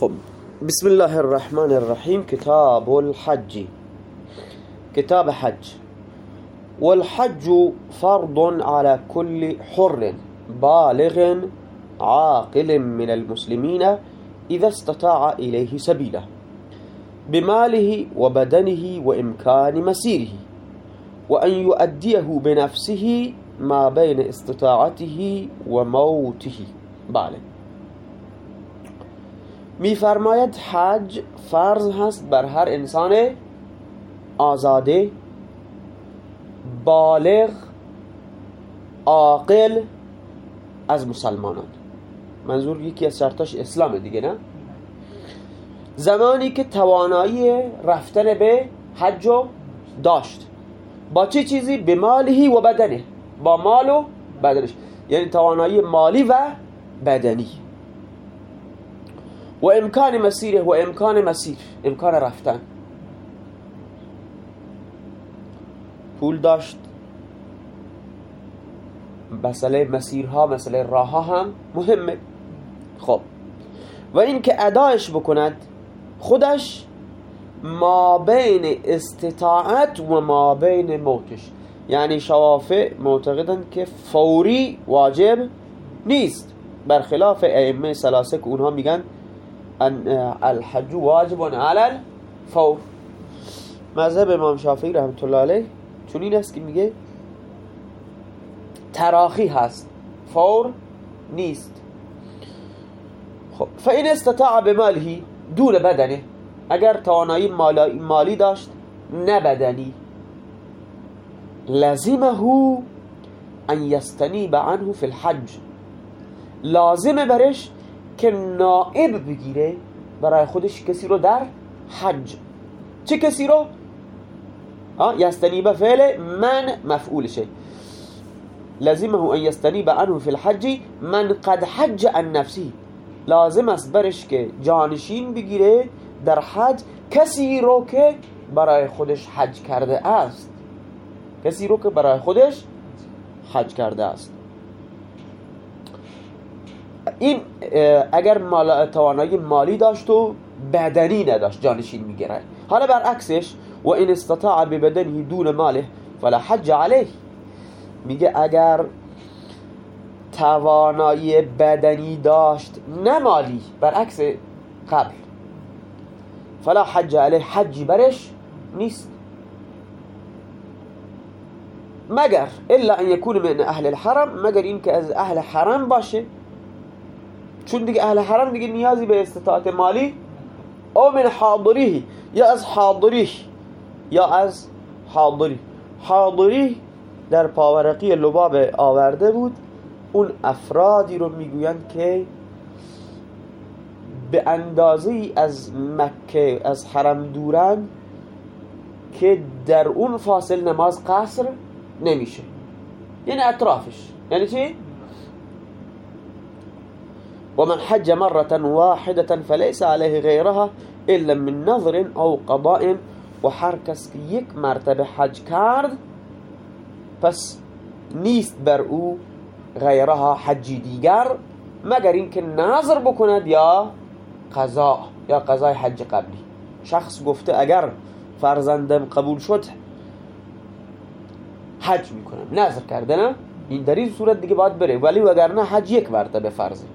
خب بسم الله الرحمن الرحیم کتاب الحج. کتاب حج. والحج فرض على كل حر بالغ عاقل من المسلمين إذا استطاع إليه سبيله بماله وبدنه وإمكان مسيره وأن يؤديه بنفسه ما بين استطاعته وموته. بله میفرماید حج فرض هست بر هر انسان آزاده بالغ عاقل از مسلمانان. منظور یکی از شرطاش اسلام دیگه نه؟ زمانی که توانایی رفتن به حج داشت. با چه چیزی؟ به مالهی و بدنه. با مال و بدنش. یعنی توانایی مالی و بدنی. و امکان مسیره و امکان مسیر امکان رفتن. پول داشت. مسئله مسیرها مسئله راه ها هم مهمه. خب. و این که ادایش بکند خودش ما بین استطاعت و ما بین موتش. یعنی شوافع معتقدن که فوری واجب نیست. برخلاف ائمه سلاسه که اونها میگن الحج واجب على الفور. مذهب امام شافعی رحمت الله علیه چون این است که میگه تراخی هست فور نیست. خب فاین استطاع بماله دون بدنه. اگر توانایی مالی داشت نه بدنی. لازمه ان یستنیب عنه فی الحج. لازمه برش که نائب بگیره برای خودش کسی رو در حج. چه کسی رو؟ یستنیب فعل من مفعولشه. لازمه ان یستنیب عنه فی الحج من قد حج عن نفسی. لازم است برش که جانشین بگیره در حج کسی رو که برای خودش حج کرده است. کسی رو که برای خودش حج کرده است. این اگر مال توانایی مالی داشت و بدنی نداشت جانشین می‌گیره حالا برعکسش و این استطاع ببدنه دون ماله فلا حج علیه. میگه اگر توانایی بدنی داشت نه مالی برعکس قبل. فلا حج علیه حجی برش نیست. مگر الا ان يكون من اهل الحرم مگر این که از اهل حرم باشه. چون دیگه اهل حرم دیگه نیازی به استطاعت مالی. او من حاضریه یا از حاضریه؟ یا از حاضری حاضری در پاورقی لباب آورده بود. اون افرادی رو می‌گویند که به اندازه از مکه از حرم دورن که در اون فاصل نماز قصر نمیشه. یعنی اطرافش. یعنی چی؟ ومن حج مرة واحدة فليس عليه غيرها إلا من نظر أو قضاء. و هر کس که یک مرتبه حج کرد پس نیست بر او غیرها حجی دیگر مگر اینکه نظر بکند یا قضا یا قضای حج قبلی. شخص گفته اگر فرزندم قبول شد حج می‌کنم. نظر کرده نه؟ این در این صورت دیگه باید بره. ولی وگرنه حج یک مرتبه فرضه.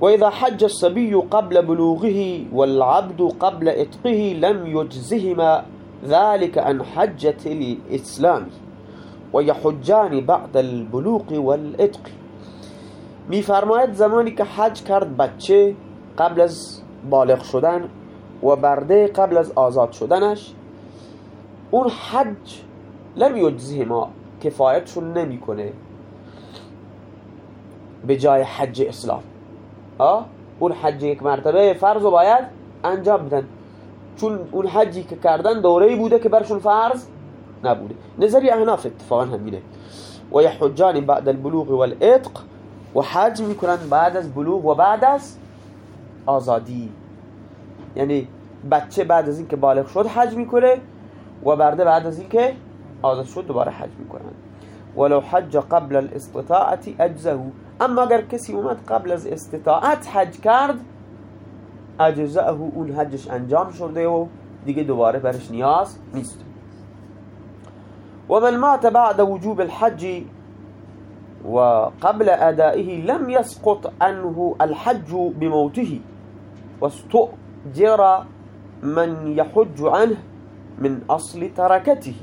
وإذا حج الصبي قبل بلوغه والعبد قبل إتقه لم يجزهما ذلك عن حجة الإسلام ويحجان بعد البلوغ والإتق میفرماید زمانی که حج کرد بچه قبل از بالغ شدن و برده قبل از آزاد شدنش اون حج لم یجزهما کفایتشون نمی‌کنه به جای حج اسلام. اون حج یک مرتبه فرض رو باید انجام بدن. چون اون حجی که کردن دوره بوده که برشون فرض نبوده. نظری احناف اتفاقا همینه. و یحجان بعد البلوغ والعتق و حج می‌کنن بعد از بلوغ و بعد از آزادی. یعنی بچه بعد از اینکه بالغ شد حج می‌کنه و برده بعد از اینکه آزاد شد دوباره حج می‌کنن. ولو حج قبل الاستطاعت اجزه أما اگر کسی اومد قبل از استطاعت حج کرد اجزه اون حجش أنجام شده و دیگه دوباره برش نیاز نیست. و من مات بعد وجوب الحج وقبل أدائه لم يسقط عنه الحج بموته. واستؤجر من يحج عنه من أصل ترکته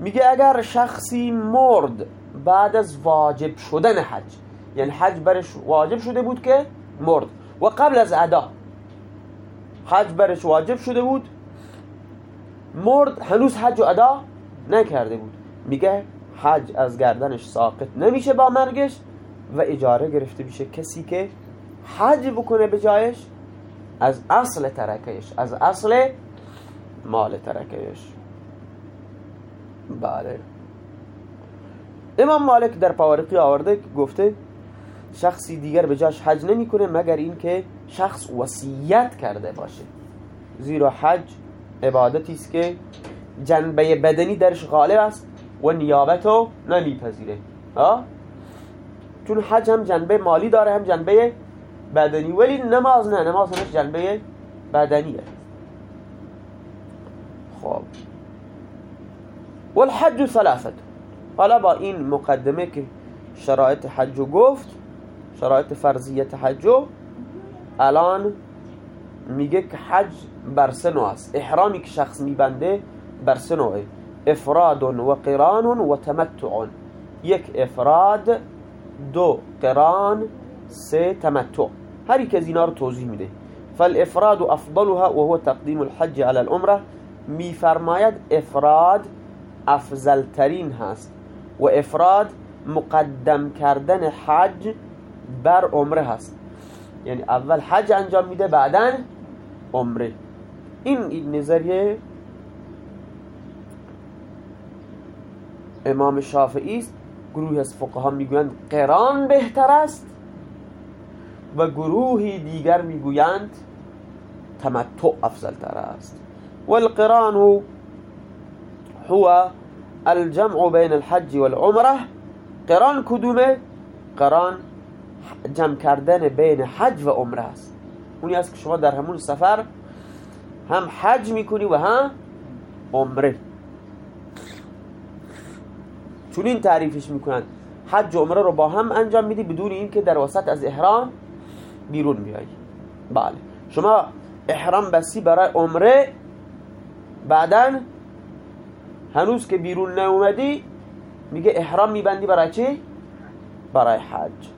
میگه اگر شخصی مرد بعد از واجب شدن حج. یعنی حج برش واجب شده بود که مرد. و قبل از ادا حج برش واجب شده بود. مرد هنوز حج و ادا نکرده بود. میگه حج از گردنش ساقط نمیشه با مرگش و اجاره گرفته میشه کسی که حج بکنه به جایش از اصل ترکهش از اصل مال ترکهش بله. امام مالک در پاورقی آورده گفته شخصی دیگر به جاش حج نمی‌کنه مگر اینکه شخص وصیت کرده باشه. زیرا حج عبادتی است که جنبه بدنی درش غالب است و نیابتو نمیپذیره. چون حج هم جنبه مالی داره هم جنبه بدنی. ولی نماز نه نماز همش جنبه بدنیه. خب. والحج ثلاثه حالا با این مقدمه که شرایط حج گفت شرایط فرضیت حج الان میگه که حج بر سه است. احرامی که شخص میبنده بر سه افراد و قران و تمتع. یک افراد دو قران سه تمتع. هر یک از اینا رو توضیح میده. فالافراد افضلها وهو تقدیم الحج على العمره. میفرماید افراد افضل ترین هست. و افراد مقدم کردن حج بر عمره هست. یعنی اول حج انجام میده بعدا عمره. این نظریه امام شافعی است. گروهی از فقها می‌گویند قران بهتر است و گروهی دیگر می‌گویند تمتع افضل تر است. والقران هو الجمع بين الحج والعمره قران کدومه؟ قران جمع کردن بین حج و عمره است. اونی است که شما در همون سفر هم حج می‌کنی و هم عمره. چون این تعریفش می‌کنن. حج و عمره رو با هم انجام میدی بدون اینکه در وسط از احرام بیرون بیایی بله. شما احرام بسی برای عمره بعدا هنوز که بیرون نیومدی میگه احرام میبندی برای چی؟ برای حج.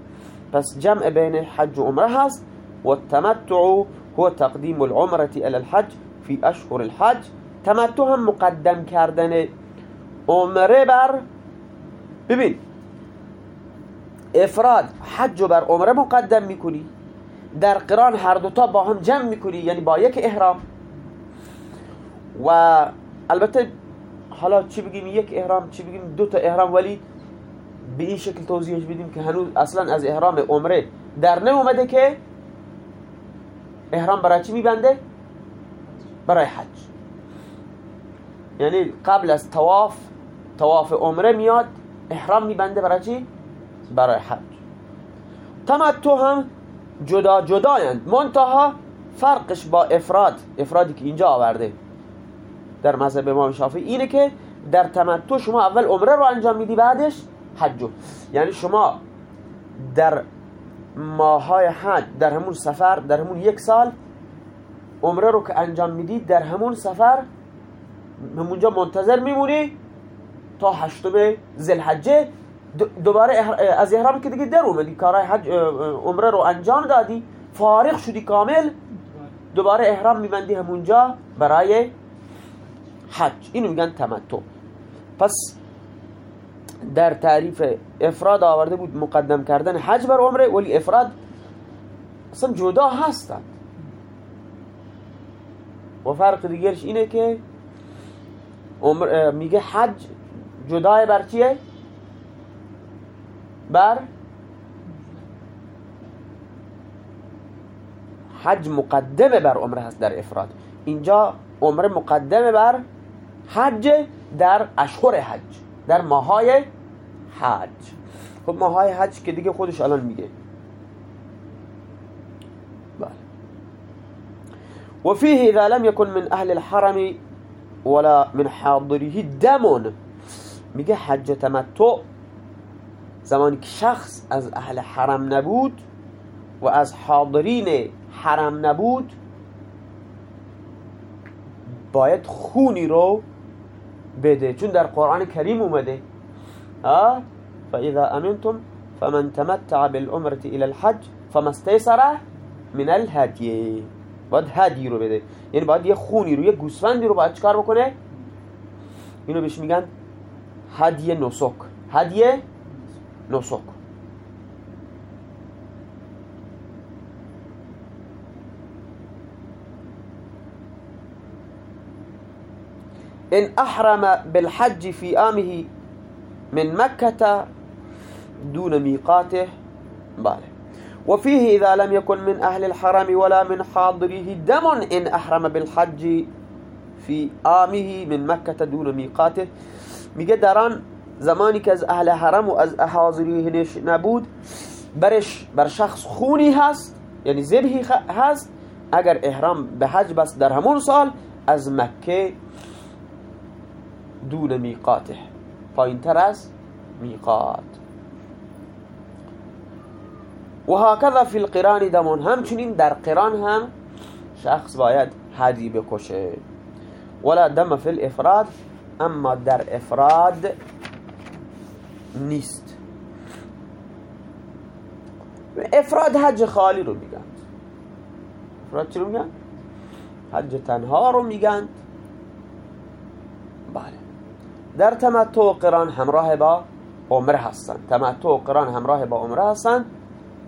پس جمع بین حج و عمره هست و التمتع هو تقدیم العمره الى الحج في اشهر الحج. تمتع هم مقدم کردن عمره بر ببین افراد حج بر عمره مقدم می‌کنی در قران هر دوتا با هم جمع می‌کنی یعنی با یک احرام. و البته حالا چی بگیم؟ یک احرام چی بگیم؟ دو تا احرام ولی به این شکل توضیحش بدیم که هنوز اصلا از احرام عمره در اومده که احرام برای چی میبنده؟ برای حج. یعنی قبل از تواف تواف عمره میاد احرام میبنده برای چی؟ برای حج. تمتع هم جدا جدایند. منتها فرقش با افراد افرادی که اینجا آورده. در مذهب امام شافعی اینه که در تمتع شما اول عمره رو انجام میدی بعدش حج. یعنی شما در ماهای حج در همون سفر در همون یک سال عمره رو که انجام میدی در همون سفر همونجا منتظر میمونی تا هشتم زلحجه دوباره از احرام که دیگه در اومدی کارهای حج عمره رو انجام دادی فارغ شدی کامل دوباره احرام میبندی همونجا برای حج. اینو میگن تمتع. پس در تعریف افراد آورده بود مقدم کردن حج بر عمره ولی افراد اصلا جدا هستند. و فرق دیگرش اینه که میگه حج جدای بر چیه؟ بر حج مقدمه بر عمره هست در افراد. اینجا عمره مقدمه بر حج در اشهر حج در ماهای حج. خب ماهای حج که دیگه خودش الان میگه. بله. وفيه إذا لم يكن من أهل الحرم ولا من حاضره دم میگه حج تمتع زمانی که شخص از اهل حرم نبود و از حاضرین حرم نبود باید خونی رو بده. چون در قرآن کریم اومده. ها؟ فاذا امنتم فمن تمتع بالعمرة الى الحج فما استيسر من الهدی باید هدی رو بده. یعنی باید یه خونی رو یه گوسفندی رو باید چکار بکنه؟ اینو بهش میگن هدی نسک. هدی نسک. إن أحرم بالحج في آمه من مكة دون ميقاته باله. وفيه إذا لم يكن من أهل الحرم ولا من حاضره دم إن أحرم بالحج في آمه من مكة دون ميقاته. میگه که از أهل حرم و أز حاضریهنش نبود. برش بر شخص خونی هست یعنی زبهی هست اگر احرام به حج بس در همون سال از مکه دون میقاته. پایین تر از میقات. و هکذا فی القران دمون. همچنین در قران هم شخص باید حدی بکشه. ولا دم فی الافراد اما در افراد نیست. افراد حج خالی رو میگن. افراد چی رو میگن؟ حج تنها رو میگن. بله. در تمتع و قران همراه با عمره هستن. تمتع و قران همراه با عمره هستن.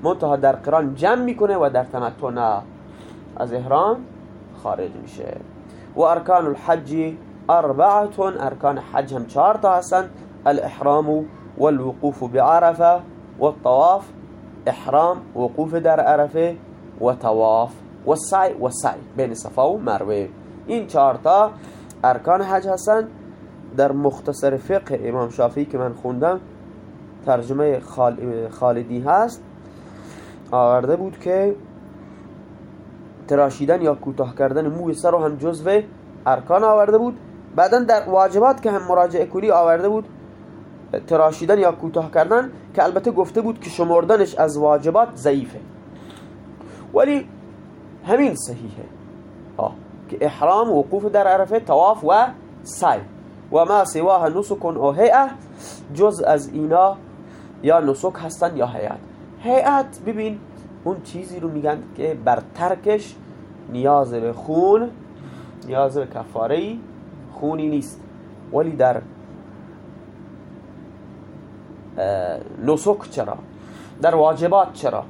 منتها در قران جمع می‌کنه و در تمتع نه از احرام خارج میشه. و ارکان الحج اربعه ارکان حج هم چهار تا هستن. الاحرام والوقوف بعرفه والطواف احرام وقوف در عرفه و طواف و سعی و سعی بین صفا و مروه. این چهار تا ارکان حج هستن. در مختصر فقه امام شافعی که من خوندم ترجمه خالدی هست آورده بود که تراشیدن یا کوتاه کردن موی سر رو هم جزو ارکان آورده بود. بعدا در واجبات که هم مراجعه کلی آورده بود تراشیدن یا کوتاه کردن که البته گفته بود که شمردنش از واجبات ضعیفه. ولی همین صحیحه. آه. که احرام وقوف در عرفه تواف و سعی. و ما سواه نسک و هیئه جز از اینا یا نسک هستن یا هیئت. هیئت ببین اون چیزی رو میگن که بر ترکش نیاز به خون نیاز به کفاره خونی نیست. ولی در نسک چرا؟ در واجبات چرا؟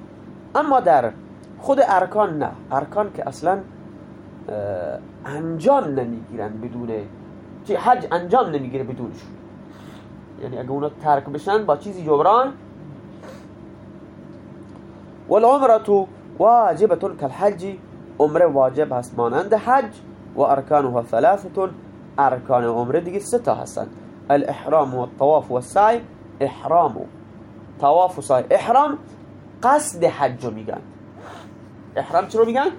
اما در خود ارکان نه. ارکان که اصلا انجام نمی‌گیرن بدون چی حج انجام نمی‌گیره بدونش. یعنی اگه اونا ترک بشن با چیزی جبران والعمرة واجبة كالحج عمره واجب هست مانند حج و ارکانها ثلاثة ارکان عمره دیگه سه تا هستن. الاحرام و الطواف و السعی احرام طواف و سعی. احرام قصد حج رو میگن. احرام چی رو میگن؟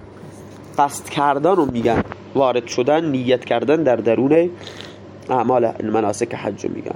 قصد کردن رو میگن. وارد شدن نیت کردن در درون اعمال مناسک حج رو میگن